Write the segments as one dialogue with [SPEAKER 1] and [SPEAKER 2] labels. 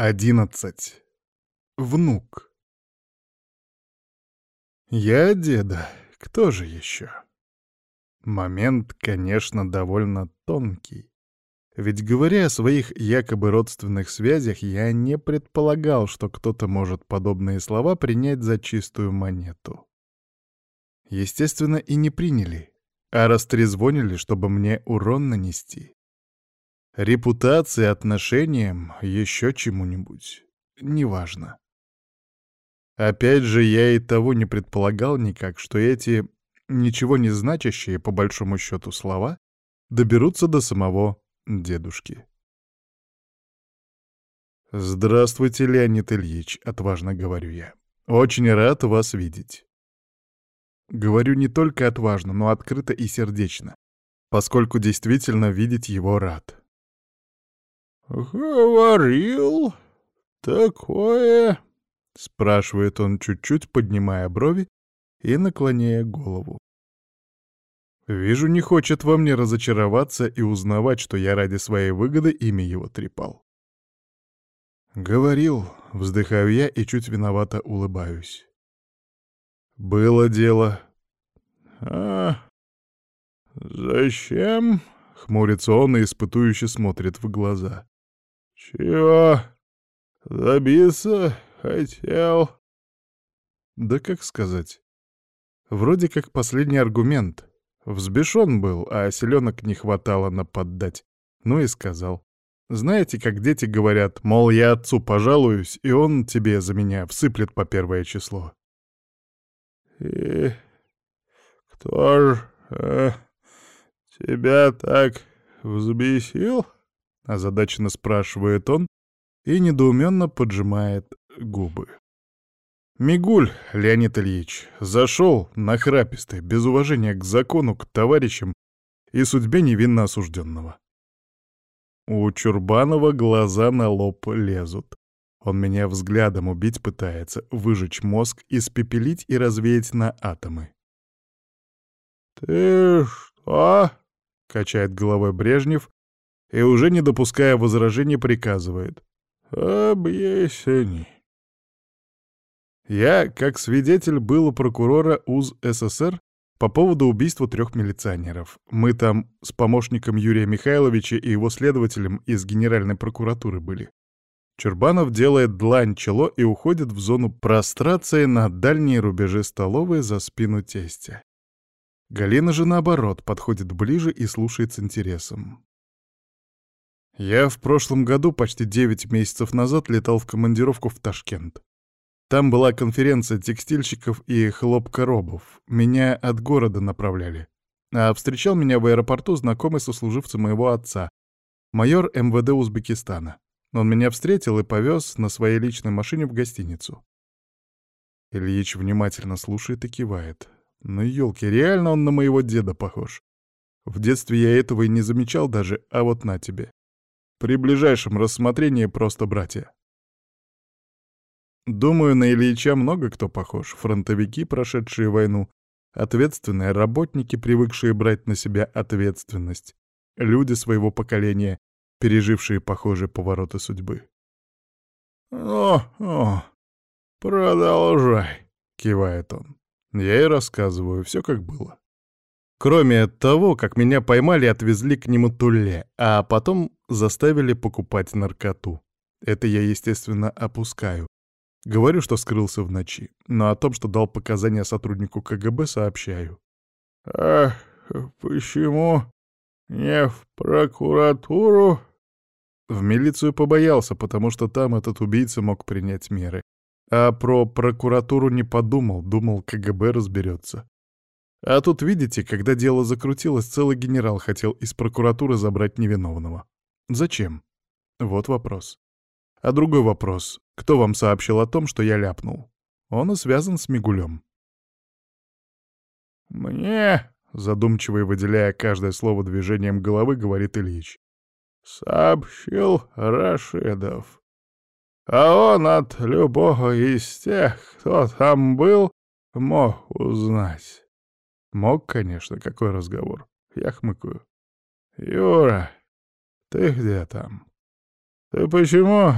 [SPEAKER 1] Одиннадцать. Внук. Я деда. Кто же еще? Момент, конечно, довольно тонкий. Ведь говоря о своих якобы родственных связях, я не предполагал, что кто-то может подобные слова принять за чистую монету. Естественно, и не приняли, а растрезвонили, чтобы мне урон нанести. Репутации, отношениям, еще чему-нибудь. Неважно. Опять же, я и того не предполагал никак, что эти ничего не значащие, по большому счету, слова доберутся до самого дедушки. «Здравствуйте, Леонид Ильич», — отважно говорю я. «Очень рад вас видеть». Говорю не только отважно, но открыто и сердечно, поскольку действительно видеть его рад.
[SPEAKER 2] «Говорил такое?» — спрашивает он, чуть-чуть поднимая брови и наклоняя голову.
[SPEAKER 1] Вижу, не хочет во мне разочароваться и узнавать, что я ради своей выгоды имя его трепал. «Говорил», — вздыхаю я и чуть виновато улыбаюсь. «Было дело».
[SPEAKER 2] «А зачем?» — хмурится он и испытующе смотрит в глаза. «Чего? Добиться хотел?»
[SPEAKER 1] Да как сказать? Вроде как последний аргумент. Взбешен был, а селенок не хватало наподдать. Ну и сказал. Знаете, как дети говорят, мол, я отцу пожалуюсь, и он тебе за меня всыплет по первое число.
[SPEAKER 2] «И кто ж э, тебя так взбесил?»
[SPEAKER 1] Озадаченно спрашивает он и недоуменно поджимает губы. Мигуль, Леонид Ильич, зашел нахрапистый, без уважения к закону, к товарищам и судьбе невинно осужденного. У Чурбанова глаза на лоб лезут. Он меня взглядом убить пытается, выжечь мозг, испепелить и развеять на атомы.
[SPEAKER 2] «Ты что?»
[SPEAKER 1] — качает головой Брежнев, и, уже не допуская возражений, приказывает. «Объясни». Я, как свидетель, был у прокурора УЗ СССР по поводу убийства трех милиционеров. Мы там с помощником Юрия Михайловича и его следователем из Генеральной прокуратуры были. Чурбанов делает длань чело и уходит в зону прострации на дальние рубежи столовой за спину тестя. Галина же, наоборот, подходит ближе и слушает с интересом. Я в прошлом году, почти 9 месяцев назад, летал в командировку в Ташкент. Там была конференция текстильщиков и хлопкоробов. Меня от города направляли. А встречал меня в аэропорту знакомый сослуживца моего отца, майор МВД Узбекистана. Он меня встретил и повез на своей личной машине в гостиницу. Ильич внимательно слушает и кивает. Ну, елки, реально он на моего деда похож. В детстве я этого и не замечал даже, а вот на тебе. При ближайшем рассмотрении просто братья. Думаю, на Ильича много кто похож. Фронтовики, прошедшие войну, ответственные работники, привыкшие брать на себя ответственность, люди своего поколения, пережившие похожие повороты судьбы.
[SPEAKER 2] «О, о, продолжай», — кивает он.
[SPEAKER 1] Я и рассказываю, все как было. Кроме того, как меня поймали и отвезли к нему Туле, а потом заставили покупать наркоту. Это я, естественно, опускаю. Говорю, что скрылся в ночи, но о том, что дал показания сотруднику КГБ, сообщаю.
[SPEAKER 2] «А почему не в прокуратуру?»
[SPEAKER 1] В милицию побоялся, потому что там этот убийца мог принять меры. А про прокуратуру не подумал, думал, КГБ разберется. А тут, видите, когда дело закрутилось, целый генерал хотел из прокуратуры забрать невиновного. Зачем? Вот вопрос. А другой вопрос. Кто вам сообщил о том, что я ляпнул? Он и связан с Мигулем.
[SPEAKER 2] «Мне», — задумчиво и выделяя каждое слово движением головы, говорит Ильич, — «сообщил Рашидов. А он от любого из тех, кто там был, мог узнать».
[SPEAKER 1] Мог, конечно, какой разговор. Я хмыкаю.
[SPEAKER 2] «Юра, ты где там? Ты почему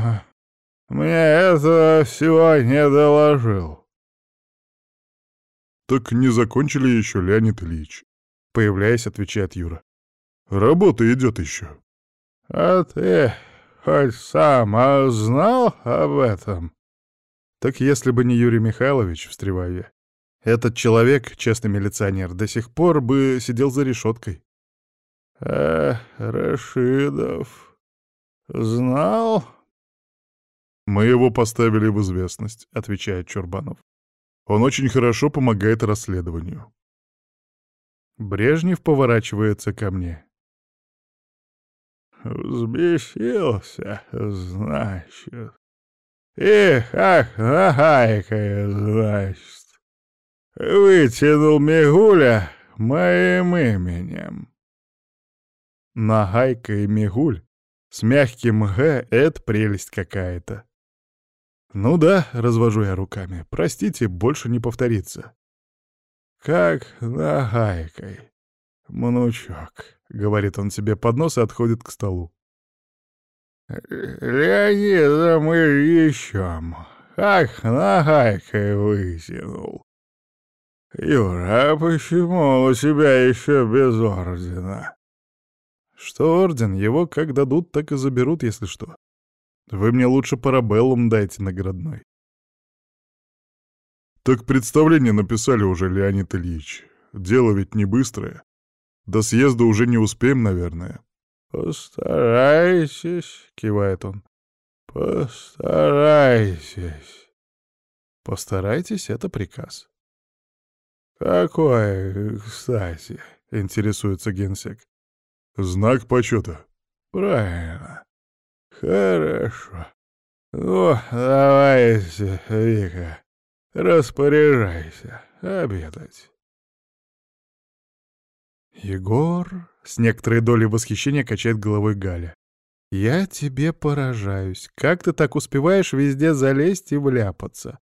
[SPEAKER 2] мне этого всего не доложил.
[SPEAKER 1] «Так не закончили еще, Леонид Ильич?» Появляясь, отвечает Юра. «Работа идет еще».
[SPEAKER 2] «А ты хоть сам а знал об этом?»
[SPEAKER 1] «Так если бы не Юрий Михайлович, — встреваю я, — этот человек, честный милиционер, до сих пор бы сидел за решеткой».
[SPEAKER 2] «Э, Рашидов, знал?»
[SPEAKER 1] «Мы его поставили в известность», — отвечает Чурбанов. «Он очень хорошо помогает расследованию». Брежнев поворачивается ко мне.
[SPEAKER 2] «Взбесился, значит. Эх, ах, нагайкая, значит. Вытянул Мигуля моим именем».
[SPEAKER 1] Нагайка и Мигуль с мягким «г» — это прелесть какая-то. «Ну да», — развожу я руками, — «простите, больше не повторится».
[SPEAKER 2] «Как нагайкой, мнучок», — говорит он себе под нос и отходит к столу. «Леонида мы ищем. Как нагайкой вытянул. Юра, а почему у тебя еще без ордена?»
[SPEAKER 1] «Что орден? Его как дадут, так и заберут, если что. Вы мне лучше парабеллум дайте наградной. Так представление написали уже, Леонид Ильич. Дело ведь не быстрое. До съезда уже не успеем, наверное.
[SPEAKER 2] «Постарайтесь», — кивает он. «Постарайтесь».
[SPEAKER 1] «Постарайтесь» — это приказ.
[SPEAKER 2] «Какой, кстати?» — интересуется генсек.
[SPEAKER 1] «Знак почета».
[SPEAKER 2] «Правильно. Хорошо. Ну, давайте, Вика, распоряжайся обедать.
[SPEAKER 1] Егор с некоторой долей восхищения качает головой Галя. «Я тебе поражаюсь. Как ты так успеваешь везде залезть и вляпаться?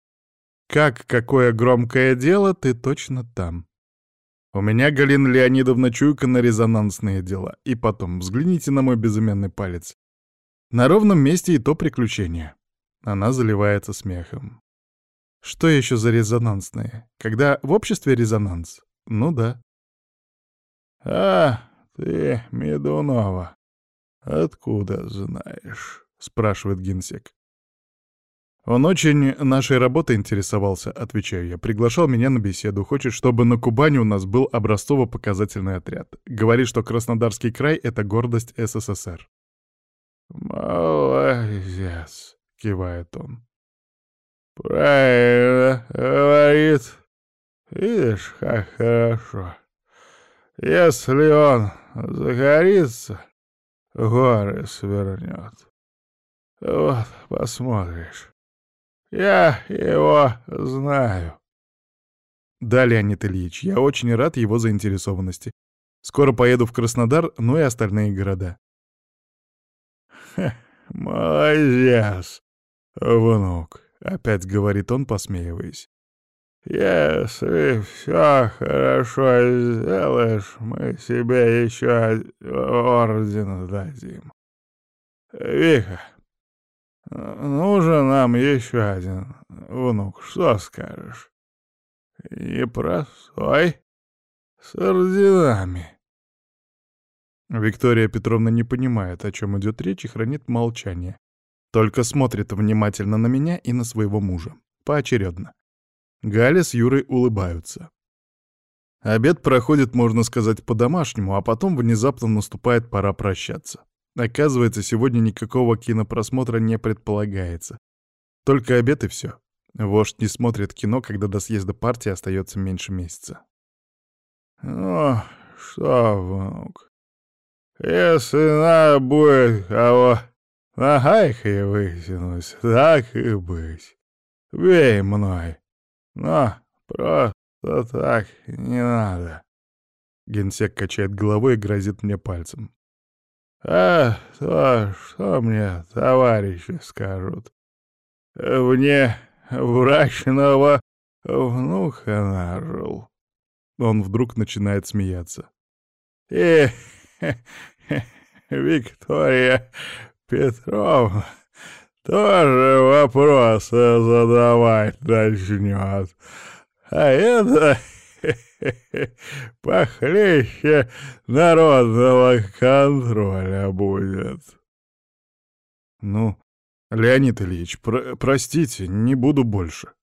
[SPEAKER 1] Как какое громкое дело, ты точно там. У меня, Галина Леонидовна, чуйка на резонансные дела. И потом, взгляните на мой безымянный палец. На ровном месте и то приключение. Она заливается смехом. Что еще за резонансные? Когда в обществе резонанс? Ну да.
[SPEAKER 2] «А, ты Медунова. Откуда знаешь?» — спрашивает генсек.
[SPEAKER 1] «Он очень нашей работой интересовался», — отвечаю я. «Приглашал меня на беседу. Хочет, чтобы на Кубани у нас был образцово-показательный отряд. Говорит, что Краснодарский край — это гордость СССР».
[SPEAKER 2] «Молодец», — кивает он. «Правильно говорит. Видишь, как хорошо. Если он загорится, горы свернет. Вот, посмотришь. Я его знаю».
[SPEAKER 1] «Да, Леонид Ильич, я очень рад его заинтересованности. Скоро поеду в Краснодар, ну и остальные города.
[SPEAKER 2] «Молодец, внук», — опять говорит он, посмеиваясь. «Если все хорошо сделаешь, мы тебе еще орден дадим. Вика, нужен нам еще один внук, что скажешь? Непростой, с орденами».
[SPEAKER 1] Виктория Петровна не понимает, о чем идет речь, и хранит молчание. Только смотрит внимательно на меня и на своего мужа. Поочередно. Галя с Юрой улыбаются. Обед проходит, можно сказать, по-домашнему, а потом внезапно наступает пора прощаться. Оказывается, сегодня никакого кинопросмотра не предполагается. Только обед и все. Вождь не смотрит кино, когда до съезда партии остается меньше месяца.
[SPEAKER 2] «Ну, что, внук, если надо будет кого нагайкой вытянуть, так и быть. Бей мной. Но просто так не надо.
[SPEAKER 1] Генсек качает головой и грозит мне пальцем.
[SPEAKER 2] А то, что мне товарищи скажут? Мне брачного внука нажил.
[SPEAKER 1] Он вдруг начинает смеяться.
[SPEAKER 2] И Виктория Петровна тоже вопросы задавать начнет. А это похлеще народного контроля будет.
[SPEAKER 1] Ну, Леонид Ильич, про простите, не буду больше.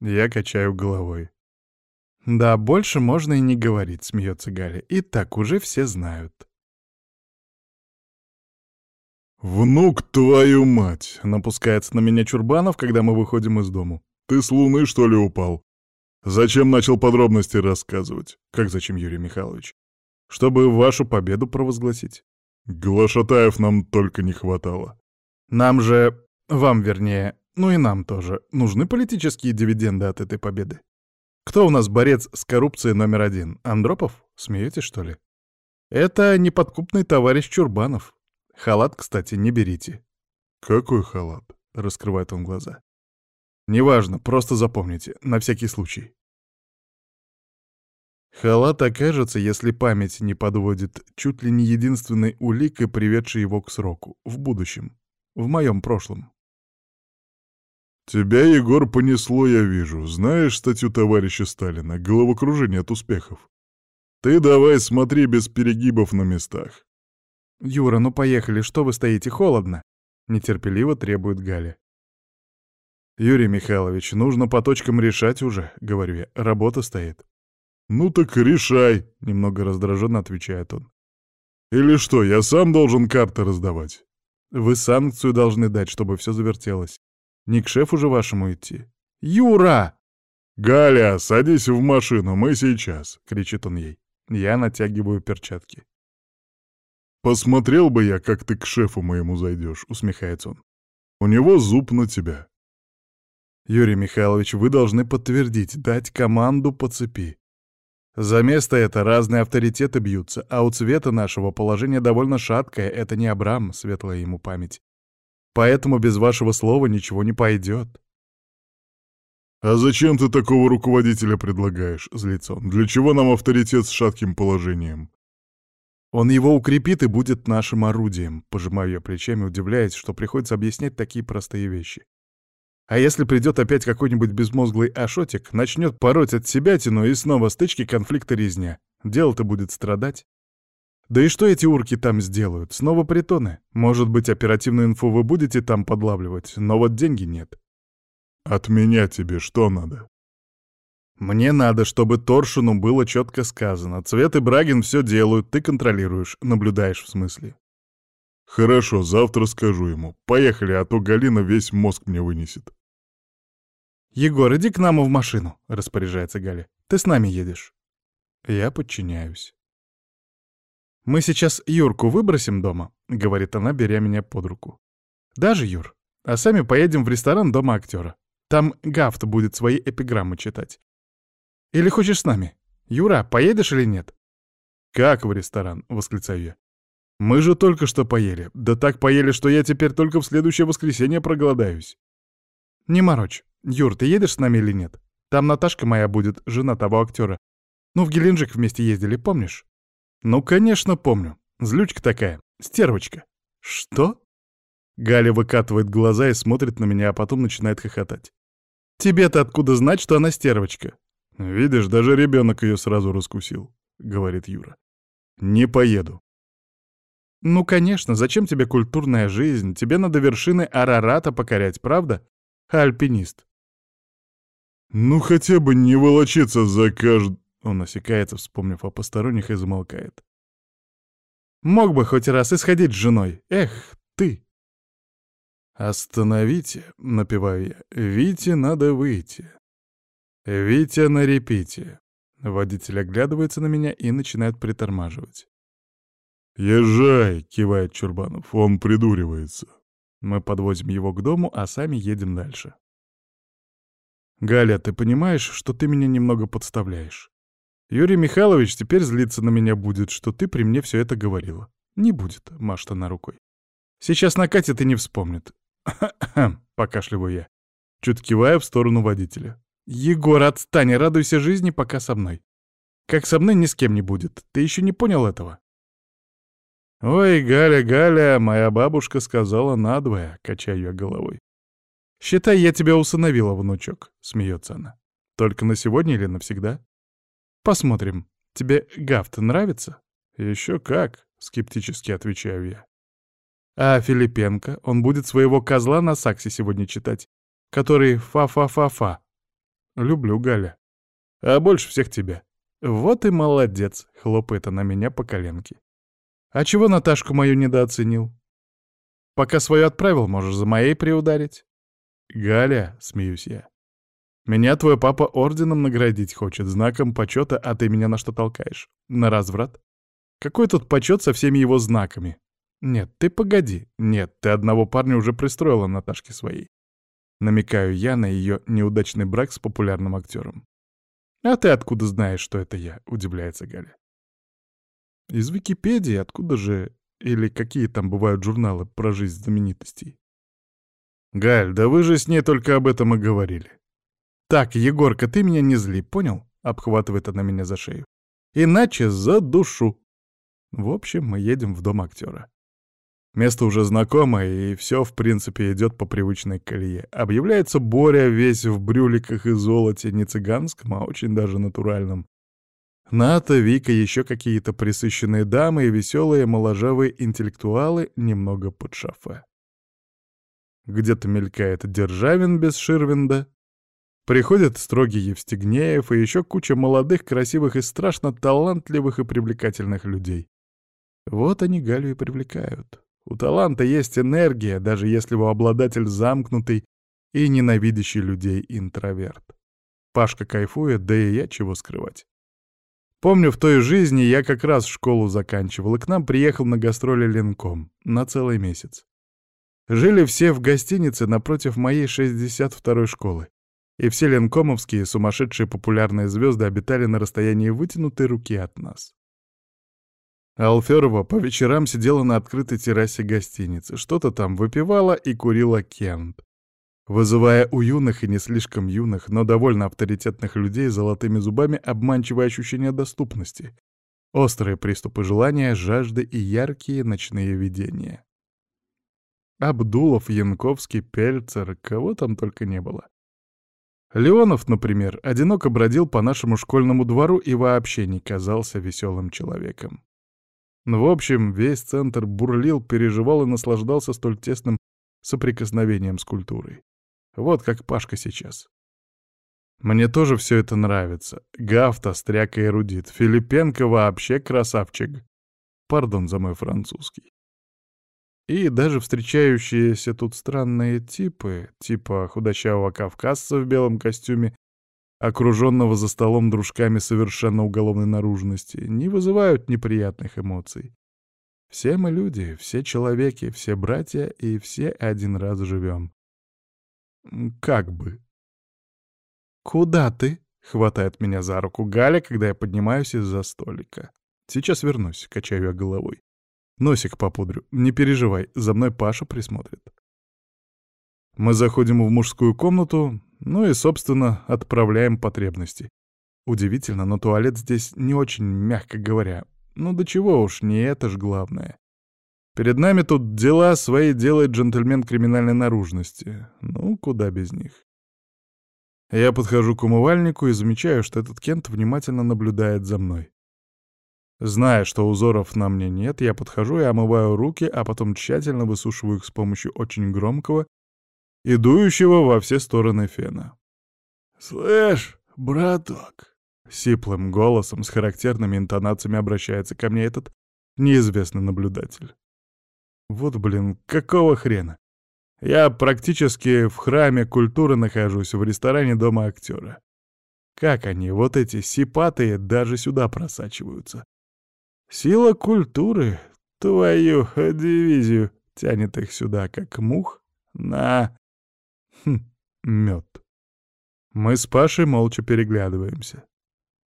[SPEAKER 1] Я качаю головой. Да, больше можно и не говорить, смеется Галя. И так уже все знают.
[SPEAKER 2] «Внук, твою мать!» — напускается на меня Чурбанов, когда мы выходим из дому. «Ты с луны, что ли, упал? Зачем начал подробности рассказывать?»
[SPEAKER 1] «Как зачем, Юрий Михайлович?» «Чтобы вашу победу провозгласить».
[SPEAKER 2] «Глашатаев нам только не хватало».
[SPEAKER 1] «Нам же... Вам, вернее, ну и нам тоже. Нужны политические дивиденды от этой победы. Кто у нас борец с коррупцией номер один? Андропов? Смеетесь, что ли? Это неподкупный товарищ Чурбанов. Халат, кстати, не берите.
[SPEAKER 2] Какой халат?
[SPEAKER 1] Раскрывает он глаза. Неважно, просто запомните, на всякий случай. Халат окажется, если память не подводит, чуть ли не единственной уликой, приведшей его к сроку, в будущем, в моем прошлом.
[SPEAKER 2] «Тебя, Егор, понесло, я вижу. Знаешь статью товарища Сталина «Головокружение от успехов»? Ты давай смотри без перегибов на местах.
[SPEAKER 1] «Юра, ну поехали, что вы стоите, холодно?» — нетерпеливо требует Галя. «Юрий Михайлович, нужно по точкам решать уже», — говорю я, — «работа стоит».
[SPEAKER 2] «Ну так решай», — немного раздраженно отвечает он. «Или что, я сам должен карты раздавать?»
[SPEAKER 1] «Вы санкцию должны дать, чтобы все завертелось. Не к шефу же вашему идти». «Юра!»
[SPEAKER 2] «Галя, садись в машину, мы сейчас!» — кричит он ей.
[SPEAKER 1] Я натягиваю перчатки.
[SPEAKER 2] «Посмотрел бы я, как ты к шефу моему зайдешь», — усмехается он. «У него зуб на тебя».
[SPEAKER 1] «Юрий Михайлович, вы должны подтвердить, дать команду по цепи. За место это разные авторитеты бьются, а у цвета нашего положение довольно шаткое, это не Абрам, светлая ему память. Поэтому без вашего слова ничего не пойдет».
[SPEAKER 2] «А зачем ты такого руководителя предлагаешь?» — злится он. «Для чего нам авторитет с шатким положением?»
[SPEAKER 1] Он его укрепит и будет нашим орудием, пожимаю я плечами, удивляясь, что приходится объяснять такие простые вещи. А если придет опять какой-нибудь безмозглый ашотик, начнет пороть от себя тяну и снова стычки, конфликта, резня. Дело-то будет страдать. Да и что эти урки там сделают? Снова притоны? Может быть, оперативную инфу вы будете там подлавливать, но вот деньги нет.
[SPEAKER 2] От меня тебе что надо?
[SPEAKER 1] Мне надо, чтобы Торшину было четко сказано. Цвет и Брагин все делают, ты контролируешь, наблюдаешь в смысле.
[SPEAKER 2] Хорошо, завтра скажу ему. Поехали, а то Галина весь мозг мне вынесет.
[SPEAKER 1] Егор, иди к нам в машину, распоряжается Галя. Ты с нами едешь. Я подчиняюсь. Мы сейчас Юрку выбросим дома, говорит она, беря меня под руку. Даже Юр. А сами поедем в ресторан дома актера. Там Гафт будет свои эпиграммы читать. Или хочешь с нами? Юра, поедешь или нет?» «Как в ресторан?» — восклицаю я. «Мы же только что поели. Да так поели, что я теперь только в следующее воскресенье проголодаюсь». «Не морочь. Юр, ты едешь с нами или нет? Там Наташка моя будет, жена того актера. Ну, в Геленджик вместе ездили, помнишь?» «Ну, конечно, помню. Злючка такая. Стервочка». «Что?» Галя выкатывает глаза и смотрит на меня, а потом начинает хохотать. «Тебе-то откуда знать, что она стервочка?» «Видишь, даже ребенок ее сразу раскусил», — говорит Юра. «Не поеду». «Ну, конечно, зачем тебе культурная жизнь? Тебе надо вершины Арарата покорять, правда? Альпинист?»
[SPEAKER 2] «Ну, хотя бы не волочиться за кажд...»
[SPEAKER 1] Он осекается, вспомнив о посторонних, и замолкает. «Мог бы хоть раз исходить с женой. Эх, ты!» «Остановите», — напеваю я, — «Вите надо выйти». «Витя на репите». Водитель оглядывается на меня и начинает притормаживать.
[SPEAKER 2] «Езжай!» — кивает Чурбанов. «Он придуривается».
[SPEAKER 1] Мы подвозим его к дому, а сами едем дальше. «Галя, ты понимаешь, что ты меня немного подставляешь? Юрий Михайлович теперь злиться на меня будет, что ты при мне все это говорила. Не будет», — машет она рукой. «Сейчас накатит и не вспомнит». покашливаю я. Чуть кивая в сторону водителя. «Егор, отстань, радуйся жизни, пока со мной. Как со мной ни с кем не будет. Ты еще не понял этого?» «Ой, Галя, Галя, моя бабушка сказала надвое», — качаю я головой. «Считай, я тебя усыновила, внучок», — смеется она. «Только на сегодня или навсегда?» «Посмотрим. Тебе Гафт нравится?» «Еще как», — скептически отвечаю я. «А Филипенко, он будет своего козла на саксе сегодня читать, который фа-фа-фа-фа». «Люблю, Галя. А больше всех тебя». «Вот и молодец», — хлопает она меня по коленке. «А чего Наташку мою недооценил?» «Пока свою отправил, можешь за моей приударить». «Галя», — смеюсь я, — «меня твой папа орденом наградить хочет, знаком почета, а ты меня на что толкаешь? На разврат? Какой тут почет со всеми его знаками? Нет, ты погоди. Нет, ты одного парня уже пристроила Наташке своей». Намекаю я на ее неудачный брак с популярным актером. «А ты откуда знаешь, что это я?» — удивляется Галя. «Из Википедии, откуда же... Или какие там бывают журналы про жизнь знаменитостей?» «Галь, да вы же с ней только об этом и говорили». «Так, Егорка, ты меня не зли, понял?» — обхватывает она меня за шею. «Иначе за душу». В общем, мы едем в дом актера. Место уже знакомое, и все, в принципе, идет по привычной колее. Объявляется Боря весь в брюликах и золоте, не цыганском, а очень даже натуральном. Ната, Вика, еще какие-то присыщенные дамы и веселые моложавые интеллектуалы немного под шафе. Где-то мелькает Державин без Ширвинда. Приходит строгий Евстигнеев и еще куча молодых, красивых и страшно талантливых и привлекательных людей. Вот они Галю и привлекают. У таланта есть энергия, даже если его обладатель замкнутый и ненавидящий людей интроверт. Пашка кайфует, да и я чего скрывать. Помню, в той жизни я как раз школу заканчивал, и к нам приехал на гастроли Ленком на целый месяц. Жили все в гостинице напротив моей 62-й школы. И все ленкомовские сумасшедшие популярные звезды обитали на расстоянии вытянутой руки от нас. Алферова по вечерам сидела на открытой террасе гостиницы, что-то там выпивала и курила кент, вызывая у юных и не слишком юных, но довольно авторитетных людей золотыми зубами обманчивое ощущение доступности, острые приступы желания, жажды и яркие ночные видения. Абдулов, Янковский, Пельцер, кого там только не было. Леонов, например, одиноко бродил по нашему школьному двору и вообще не казался веселым человеком. В общем, весь центр бурлил, переживал и наслаждался столь тесным соприкосновением с культурой. Вот как Пашка сейчас. Мне тоже все это нравится. Гафта, стряка эрудит. Филипенко вообще красавчик. Пардон за мой французский. И даже встречающиеся тут странные типы, типа худощавого кавказца в белом костюме, окруженного за столом дружками совершенно уголовной наружности, не вызывают неприятных эмоций. Все мы люди, все человеки, все братья и все один раз живем. Как бы. «Куда ты?» — хватает меня за руку Галя, когда я поднимаюсь из-за столика. «Сейчас вернусь», — качаю я головой. Носик попудрю. Не переживай, за мной Паша присмотрит. Мы заходим в мужскую комнату, ну и, собственно, отправляем потребности. Удивительно, но туалет здесь не очень, мягко говоря. Ну до чего уж, не это ж главное. Перед нами тут дела свои делает джентльмен криминальной наружности. Ну, куда без них. Я подхожу к умывальнику и замечаю, что этот Кент внимательно наблюдает за мной. Зная, что узоров на мне нет, я подхожу и омываю руки, а потом тщательно высушиваю их с помощью очень громкого и дующего во все стороны фена. «Слышь, браток!» — сиплым голосом с характерными интонациями обращается ко мне этот неизвестный наблюдатель. Вот, блин, какого хрена? Я практически в храме культуры нахожусь, в ресторане Дома актера. Как они, вот эти сипатые, даже сюда просачиваются? Сила культуры, твою дивизию, тянет их сюда, как мух на... Хм, мед. Мы с Пашей молча переглядываемся.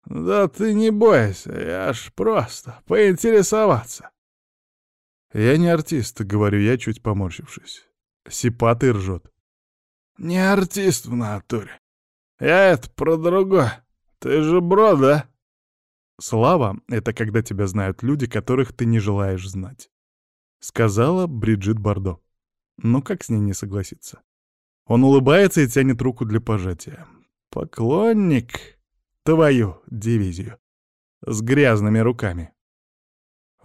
[SPEAKER 1] «Да ты не бойся, я ж просто поинтересоваться». «Я не артист», — говорю я, чуть поморщившись. Сипатый ржет. «Не артист в натуре. Я это про другое. Ты же бро, да?» Слава — это когда тебя знают люди, которых ты не желаешь знать. — сказала Бриджит Бардо. Ну как с ней не согласиться? Он улыбается и тянет руку для пожатия. «Поклонник! Твою дивизию! С грязными руками!»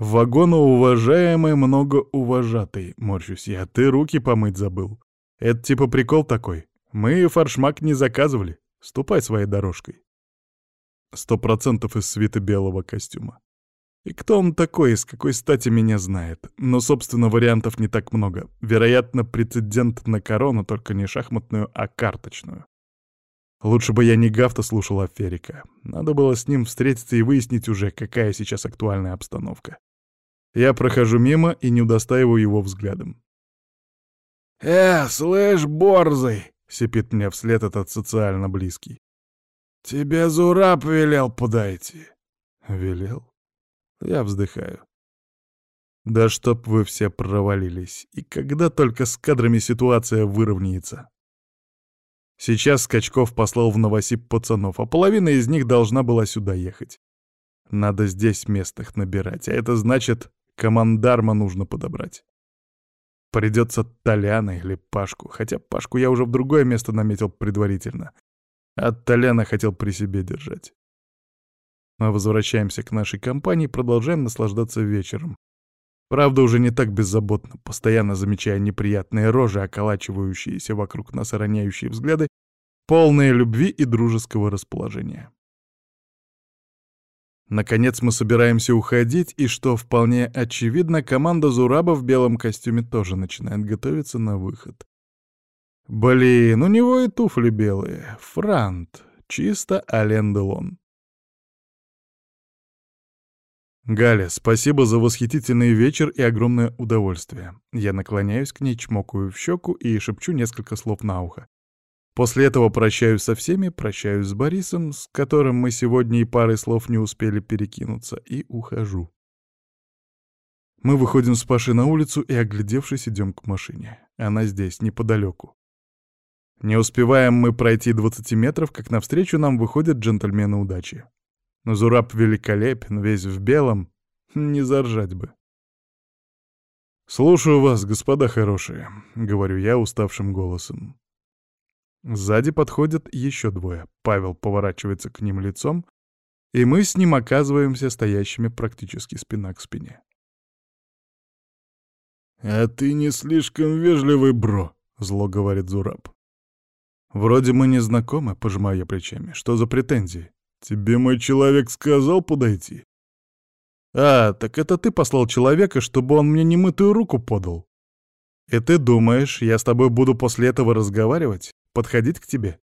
[SPEAKER 1] «Вагоноуважаемый, многоуважатый», — морщусь я, — «ты руки помыть забыл. Это типа прикол такой. Мы форшмак не заказывали. Ступай своей дорожкой». Сто процентов из свита белого костюма. И кто он такой, и с какой стати меня знает? Но, собственно, вариантов не так много. Вероятно, прецедент на корону, только не шахматную, а карточную. Лучше бы я не Гафта слушал, а Ферика. Надо было с ним встретиться и выяснить уже, какая сейчас актуальная обстановка. Я прохожу мимо и не удостаиваю его взглядом.
[SPEAKER 2] «Э, слышь, борзый!» — сипит мне вслед этот социально близкий. «Тебе Зураб велел подойти».
[SPEAKER 1] «Велел?» Я вздыхаю. Да чтоб вы все провалились. И когда только с кадрами ситуация выровняется. Сейчас Скачков послал в Новосиб пацанов, а половина из них должна была сюда ехать. Надо здесь местных набирать, а это значит, командарма нужно подобрать. Придется Толяна или Пашку, хотя Пашку я уже в другое место наметил предварительно. От Толяна хотел при себе держать. Мы возвращаемся к нашей компании и продолжаем наслаждаться вечером. Правда, уже не так беззаботно, постоянно замечая неприятные рожи, околачивающиеся вокруг нас и роняющие взгляды, полные любви и дружеского расположения. Наконец мы собираемся уходить, и, что вполне очевидно, команда Зураба в белом костюме тоже начинает готовиться на выход. Блин, у него и туфли белые. Франт. Чисто Ален Делон. «Галя, спасибо за восхитительный вечер и огромное удовольствие». Я наклоняюсь к ней, чмокаю в щеку и шепчу несколько слов на ухо. После этого прощаюсь со всеми, прощаюсь с Борисом, с которым мы сегодня и парой слов не успели перекинуться, и ухожу. Мы выходим с Пашей на улицу и, оглядевшись, идем к машине. Она здесь, неподалеку. Не успеваем мы пройти 20 метров, как навстречу нам выходят джентльмены удачи. Но Зураб великолепен, весь в белом. Не заржать бы. «Слушаю вас, господа хорошие», — говорю я уставшим голосом. Сзади подходят еще двое. Павел поворачивается к ним лицом, и мы с ним оказываемся стоящими практически спина к спине.
[SPEAKER 2] «А ты не слишком вежливый, бро», — зло говорит Зураб.
[SPEAKER 1] «Вроде мы не знакомы», — пожимаю я плечами. «Что за претензии?»
[SPEAKER 2] «Тебе мой человек сказал подойти?»
[SPEAKER 1] «А, так это ты послал человека, чтобы он мне немытую руку подал?» «И ты думаешь, я с тобой буду после этого разговаривать? Подходить к тебе?»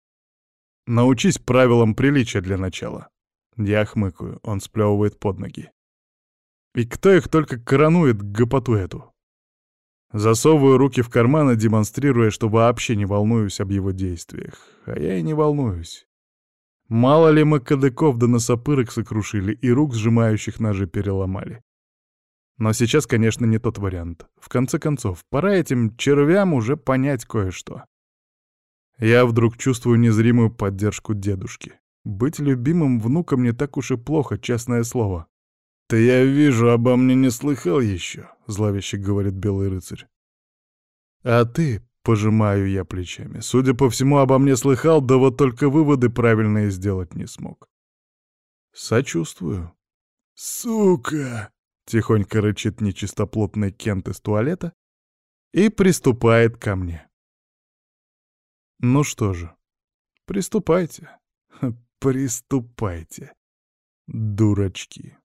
[SPEAKER 1] «Научись правилам приличия для начала». Я хмыкаю, он сплевывает под ноги. «И кто их только коронует, гопоту эту?» Засовываю руки в карманы, демонстрируя, что вообще не волнуюсь об его действиях. А я и не волнуюсь. Мало ли мы кадыков да носопырок сокрушили и рук, сжимающих ножи, переломали. Но сейчас, конечно, не тот вариант. В конце концов, пора этим червям уже понять кое-что. Я вдруг чувствую незримую поддержку дедушки. Быть любимым внуком не так уж и плохо, честное слово.
[SPEAKER 2] «Ты, я вижу, обо мне не слыхал еще», — зловеще говорит белый рыцарь.
[SPEAKER 1] «А ты Пожимаю я плечами. Судя по всему, обо мне слыхал, да вот только выводы правильные сделать не смог. Сочувствую.
[SPEAKER 2] «Сука!»
[SPEAKER 1] — тихонько рычит нечистоплотный Кент из туалета и приступает ко мне. Ну что же, приступайте. Приступайте, дурачки.